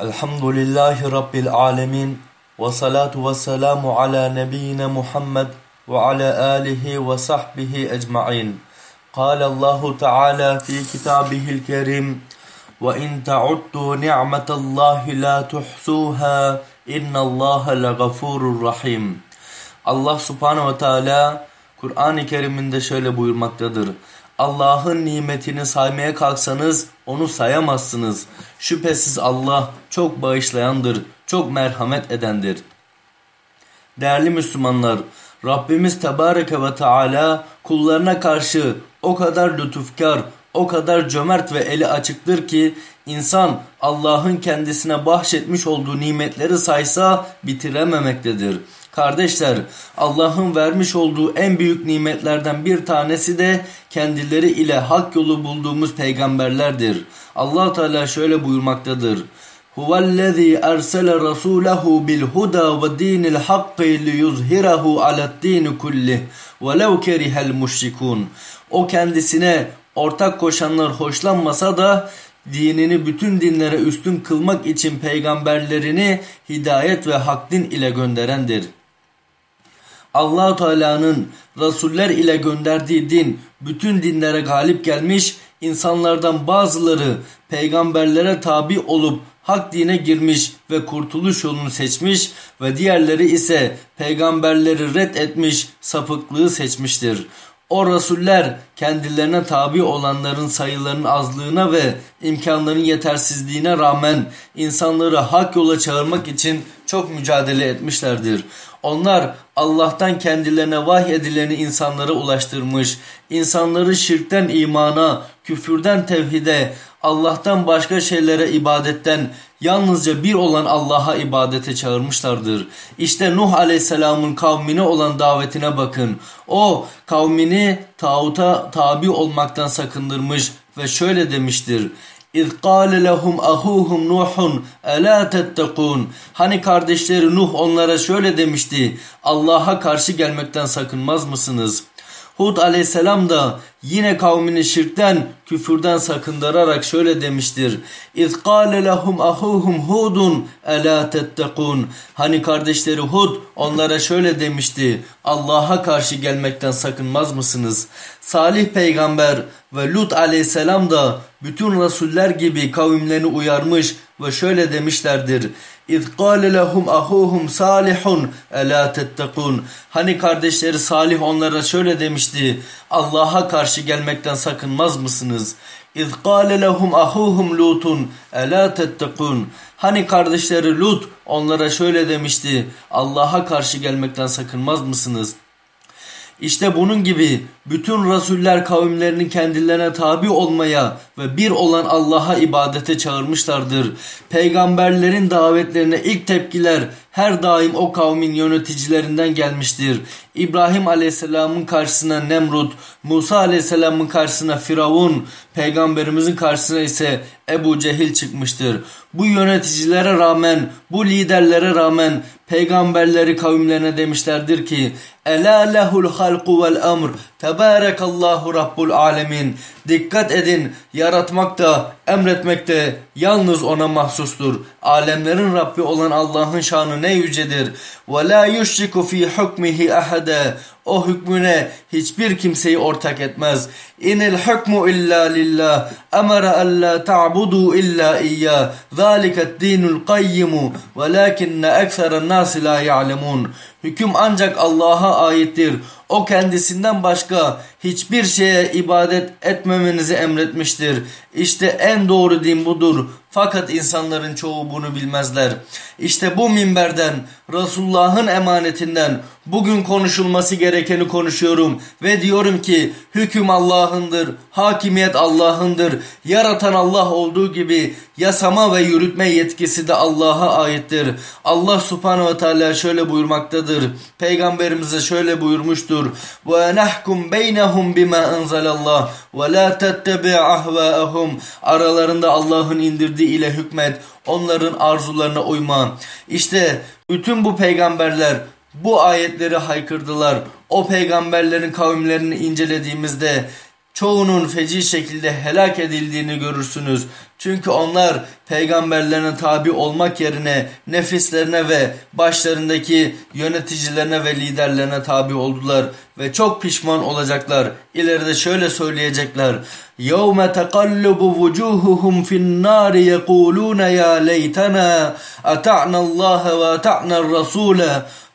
الحمد لله رب العالمين والصلاة والسلام على نبينا محمد وعلى آله وصحبه أجمعين قال الله تعالى في كتابه الكريم وإن تعدوا نعمة الله لا تحصوها إن الله لغفور رحيم Allah subhanehu ve teala Kur'an-ı Kerim'inde şöyle buyurmaktadır. Allah'ın nimetini saymaya kalksanız onu sayamazsınız. Şüphesiz Allah çok bağışlayandır, çok merhamet edendir. Değerli Müslümanlar, Rabbimiz Tebareke ve Teala kullarına karşı o kadar lütufkar, o kadar cömert ve eli açıktır ki insan Allah'ın kendisine bahşetmiş olduğu nimetleri saysa bitirememektedir. Kardeşler Allah'ın vermiş olduğu en büyük nimetlerden bir tanesi de kendileri ile hak yolu bulduğumuz peygamberlerdir. Allah Teala şöyle buyurmaktadır. Huvellezî ersele rasûlehu bil huda ve dinil hakkı liyuzhirahu ale'd-dîni kullih velev kerihel müşrikûn. O kendisine ortak koşanlar hoşlanmasa da dinini bütün dinlere üstün kılmak için peygamberlerini hidayet ve hak din ile gönderendir. allah Teala'nın Resuller ile gönderdiği din bütün dinlere galip gelmiş, insanlardan bazıları peygamberlere tabi olup hak dine girmiş ve kurtuluş yolunu seçmiş ve diğerleri ise peygamberleri red etmiş, sapıklığı seçmiştir. O rasuller kendilerine tabi olanların sayılarının azlığına ve imkanların yetersizliğine rağmen insanları hak yola çağırmak için çok mücadele etmişlerdir. Onlar Allah'tan kendilerine vahy edileni insanlara ulaştırmış, insanları şirkten imana, küfürden tevhide, Allah'tan başka şeylere ibadetten yalnızca bir olan Allah'a ibadete çağırmışlardır. İşte Nuh aleyhisselamın kavmine olan davetine bakın. O kavmini tağuta tabi olmaktan sakındırmış ve şöyle demiştir. İz kâle lehum ahuhum Nuhun elâ tettekûn. Hani kardeşleri Nuh onlara şöyle demişti. Allah'a karşı gelmekten sakınmaz mısınız? Hud aleyhisselam da yine kavmini şirkten, küfürden sakındırarak şöyle demiştir. İz قَالَ لَهُمْ أَخُوهُمْ هُودٌ أَلَا تَتَّقُونَ Hani kardeşleri Hud onlara şöyle demişti. Allah'a karşı gelmekten sakınmaz mısınız? Salih peygamber ve Lut aleyhisselam da bütün rasuller gibi kavimlerini uyarmış ve şöyle demişlerdir. İz قَالَ لَهُمْ أَخُوهُمْ صَالِحٌ أَلَا تَتَّقُونَ Hani kardeşleri Salih onlara şöyle demişti. Allah'a karşı gelmekten sakınmaz mısınız? İz قَالَ لَهُمْ أَخُوهُمْ لُوتٌ أَلَا تَتَّقُونَ Hani kardeşleri Lut onlara şöyle demişti. Allah'a karşı gelmekten sakınmaz mısınız? İşte bunun gibi bütün rasuller kavimlerinin kendilerine tabi olmaya ve bir olan Allah'a ibadete çağırmışlardır. Peygamberlerin davetlerine ilk tepkiler her daim o kavmin yöneticilerinden gelmiştir. İbrahim aleyhisselamın karşısına Nemrut, Musa aleyhisselamın karşısına Firavun, peygamberimizin karşısına ise Ebu Cehil çıkmıştır. Bu yöneticilere rağmen, bu liderlere rağmen peygamberleri kavimlerine demişlerdir ki Ela lehul halku vel emr Tebarekallahu Rabbul alemin Dikkat edin yaratmak da emretmek de yalnız ona mahsustur. Alemlerin Rabbi olan Allah'ın şanı ne yücedir. La yushriku fi hukmihi ahada. O hükmüne hiçbir kimseyi ortak etmez. İnil hukmu illa lillah. Emara alla ta'budu illa iyyah. Zaliket dinul qayyimu. Velakinne ekseren nasi la ya'lemun. Hüküm ancak Allah'a aittir. O kendisinden başka hiçbir şeye ibadet etmemenizi emretmiştir. İşte en doğru din budur. Fakat insanların çoğu bunu bilmezler. İşte bu minberden, Resulullah'ın emanetinden bugün konuşulması gerekeni konuşuyorum. Ve diyorum ki hüküm Allah'ındır, hakimiyet Allah'ındır. Yaratan Allah olduğu gibi yasama ve yürütme yetkisi de Allah'a aittir. Allah subhanehu ve teala şöyle buyurmaktadır. Peygamberimize şöyle buyurmuştur. وَنَحْكُمْ بَيْنَهُمْ بِمَا أَنْزَلَ اللّٰهِ وَلَا تَتَّبِعْ أَهْوَاءَهُمْ Aralarında Allah'ın indirdiği ile hükmet, onların arzularına uyma. İşte bütün bu peygamberler bu ayetleri haykırdılar. O peygamberlerin kavimlerini incelediğimizde çoğunun feci şekilde helak edildiğini görürsünüz. Çünkü onlar peygamberlerine tabi olmak yerine nefislerine ve başlarındaki yöneticilerine ve liderlerine tabi oldular ve çok pişman olacaklar. İleride şöyle söyleyecekler. يَوْمَ تَقَلُّبُ وُجُوهُهُمْ فِي النَّارِ يَقُولُونَ يَا لَيْتَنَا أَتَعْنَا اللّٰهَ وَأَتَعْنَا الرَّسُولَ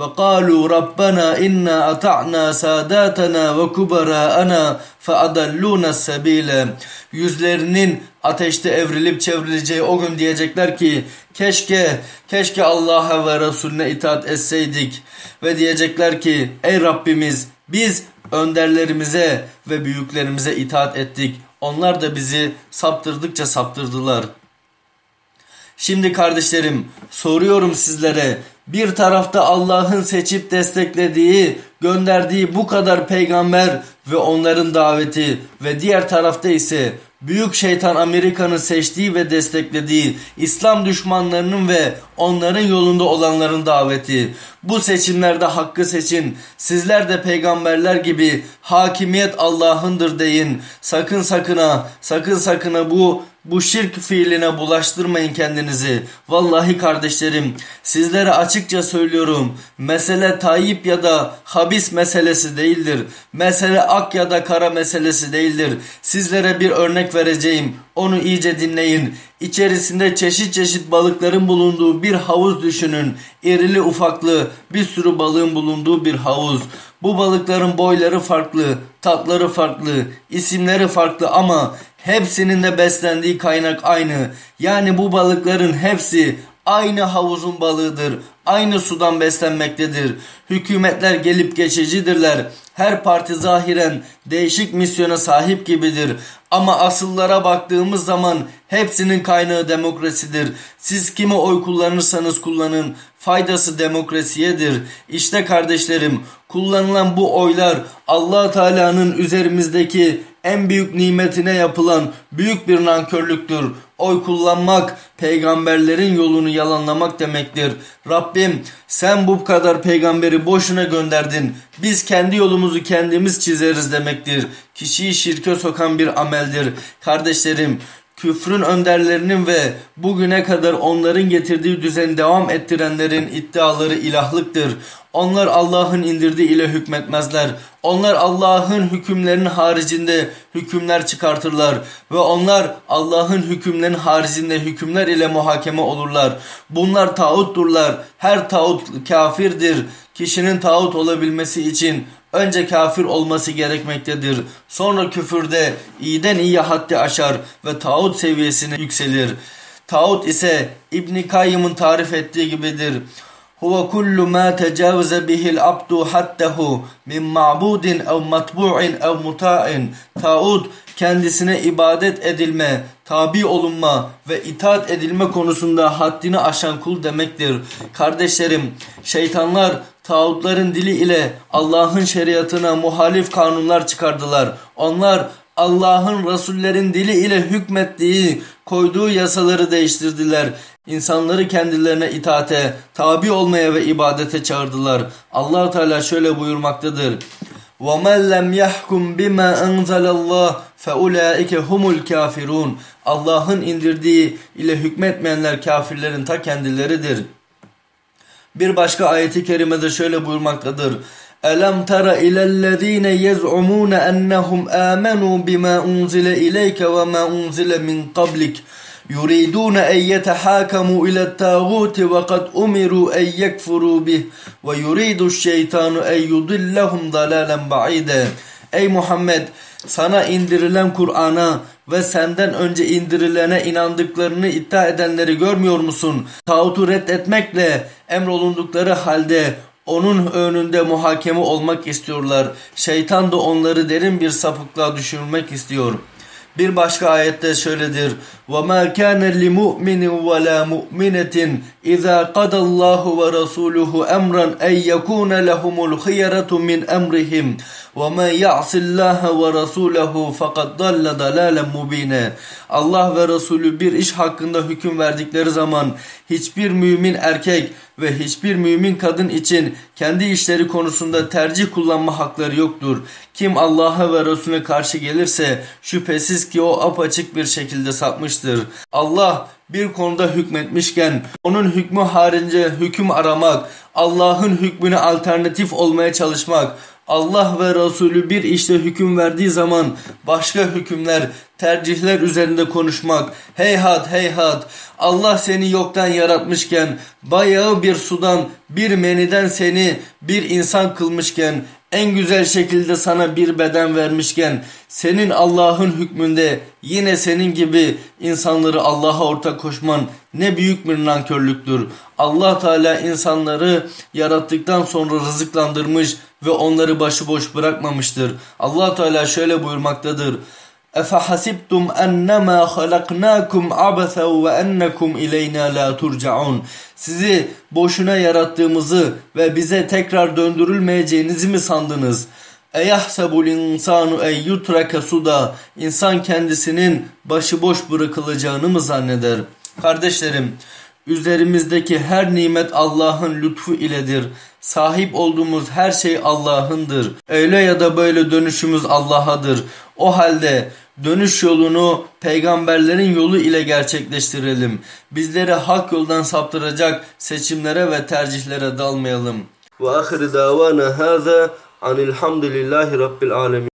وَقَالُوا رَبَّنَا إِنَّا أَتَعْنَا سَادَاتَنَا وَكُبَرَاءَنَا فَأَدَلُّونَ السَّب۪يلَ Yüzlerinin ateşte evrilip çevrileceği o gün diyecekler ki keşke keşke Allah'a ve Resulüne itaat etseydik ve diyecekler ki ey Rabbimiz biz önderlerimize ve büyüklerimize itaat ettik. Onlar da bizi saptırdıkça saptırdılar. Şimdi kardeşlerim soruyorum sizlere bir tarafta Allah'ın seçip desteklediği, gönderdiği bu kadar peygamber ve onların daveti ve diğer tarafta ise büyük şeytan Amerika'nın seçtiği ve desteklediği İslam düşmanlarının ve onların yolunda olanların daveti. Bu seçimlerde hakkı seçin. Sizler de peygamberler gibi hakimiyet Allah'ındır deyin. Sakın sakına, sakın sakına bu bu şirk fiiline bulaştırmayın kendinizi. Vallahi kardeşlerim sizlere açıkça söylüyorum. Mesele Tayyip ya da habis meselesi değildir. Mesele ak ya da kara meselesi değildir. Sizlere bir örnek vereceğim. Onu iyice dinleyin. İçerisinde çeşit çeşit balıkların bulunduğu bir havuz düşünün. İrili ufaklı bir sürü balığın bulunduğu bir havuz. Bu balıkların boyları farklı, tatları farklı, isimleri farklı ama hepsinin de beslendiği kaynak aynı. Yani bu balıkların hepsi aynı havuzun balığıdır. Aynı sudan beslenmektedir. Hükümetler gelip geçicidirler. Her parti zahiren değişik misyona sahip gibidir. Ama asıllara baktığımız zaman hepsinin kaynağı demokrasidir. Siz kime oy kullanırsanız kullanın faydası demokrasiyedir. İşte kardeşlerim kullanılan bu oylar allah Teala'nın üzerimizdeki en büyük nimetine yapılan büyük bir nankörlüktür. Oy kullanmak peygamberlerin yolunu yalanlamak demektir. Rabbim sen bu kadar peygamberi boşuna gönderdin. Biz kendi yolumuzu kendimiz çizeriz demektir. Kişiyi şirke sokan bir ameldir. Kardeşlerim küfrün önderlerinin ve bugüne kadar onların getirdiği düzeni devam ettirenlerin iddiaları ilahlıktır. Onlar Allah'ın indirdiği ile hükmetmezler. Onlar Allah'ın hükümlerinin haricinde hükümler çıkartırlar ve onlar Allah'ın hükümlerinin haricinde hükümler ile muhakeme olurlar. Bunlar tağutturlar. Her tağut kafirdir. Kişinin tağut olabilmesi için önce kafir olması gerekmektedir. Sonra küfürde iyiden iyi haddi aşar ve tağut seviyesine yükselir. Tağut ise İbn Kayyım'ın tarif ettiği gibidir. Huve kullu ma tecavüze bihil abdu haddehu min ma'budin ev matbu'in ev muta'in. Tağut kendisine ibadet edilme, tabi olunma ve itaat edilme konusunda haddini aşan kul demektir. Kardeşlerim, şeytanlar tağutların dili ile Allah'ın şeriatına muhalif kanunlar çıkardılar. Onlar Allah'ın Resullerin dili ile hükmettiği, koyduğu yasaları değiştirdiler. İnsanları kendilerine itaate, tabi olmaya ve ibadete çağırdılar. allah Teala şöyle buyurmaktadır. وَمَنْ لَمْ يَحْكُمْ بِمَا أَنْزَلَ اللّٰهِ فَاُولَٰئِكَ هُمُ الْكَافِرُونَ Allah'ın indirdiği ile hükmetmeyenler kafirlerin ta kendileridir. Bir başka ayeti kerimede şöyle buyurmaktadır. ألم تر إلى الذين يزعمون أنهم آمنوا بما أنزل إليك وما أنزل من قبلك يريدون أن يتحاكموا إلى التاغوت وقد أمروا أن يكفروا به ويريد الشيطان أن يضلهم ضلالا بعيدا Ey Muhammed sana indirilen Kur'an'a ve senden önce indirilene inandıklarını iddia edenleri görmüyor musun? Tağutu reddetmekle emrolundukları halde onun önünde muhakeme olmak istiyorlar. Şeytan da onları derin bir sapıklığa düşürmek istiyor. Bir başka ayette şöyledir. وَمَا كَانَ لِمُؤْمِنٍ وَلَا مُؤْمِنَةٍ إِذَا قَضَى اللّٰهُ وَرَسُولُهُ أَمْرًا أَنْ يَكُونَ لَهُمُ الْخِيَرَةُ مِنْ أَمْرِهِمْ وَمَنْ يَعْصِ اللّٰهَ وَرَسُولَهُ فَقَدْ ضَلَّ ضَلَالًا مُب۪ينًا Allah ve Resulü bir iş hakkında hüküm verdikleri zaman hiçbir mümin erkek ve hiçbir mümin kadın için kendi işleri konusunda tercih kullanma hakları yoktur. Kim Allah'a ve Resulüne karşı gelirse şüphesiz ki o apaçık bir şekilde sapmıştır. Allah bir konuda hükmetmişken onun hükmü haricince hüküm aramak, Allah'ın hükmüne alternatif olmaya çalışmak, Allah ve Resulü bir işte hüküm verdiği zaman başka hükümler, tercihler üzerinde konuşmak. Heyhat heyhat Allah seni yoktan yaratmışken, bayağı bir sudan, bir meniden seni bir insan kılmışken, en güzel şekilde sana bir beden vermişken, senin Allah'ın hükmünde yine senin gibi insanları Allah'a ortak koşman ne büyük bir nankörlüktür. Allah Teala insanları yarattıktan sonra rızıklandırmış ve onları başıboş bırakmamıştır. Allah Teala şöyle buyurmaktadır. اَفَحَسِبْتُمْ اَنَّمَا خَلَقْنَاكُمْ عَبَثًا وَاَنَّكُمْ اِلَيْنَا لَا تُرْجَعُونَ Sizi boşuna yarattığımızı ve bize tekrar döndürülmeyeceğinizi mi sandınız? اَيَحْسَبُ الْاِنْسَانُ اَنْ يُتْرَكَ suda İnsan kendisinin başıboş bırakılacağını mı zanneder? Kardeşlerim, üzerimizdeki her nimet Allah'ın lütfu iledir. Sahip olduğumuz her şey Allah'ındır. Öyle ya da böyle dönüşümüz Allah'adır. O halde dönüş yolunu peygamberlerin yolu ile gerçekleştirelim. Bizleri hak yoldan saptıracak seçimlere ve tercihlere dalmayalım. Ve ahir davana hâzâ anilhamdülillahi rabbil alemin.